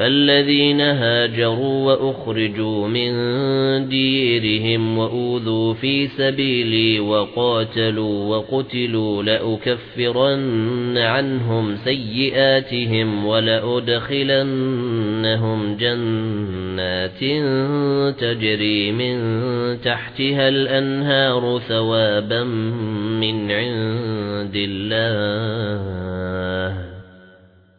فالذين هاجروا وأخرجوا من ديرهم وأوذوا في سبيلي وقاتلوا وقتلوا لأكفرن عنهم سيئاتهم ولأدخلنهم جنات تجري من تحتها الأنهار ثوابا من عند الله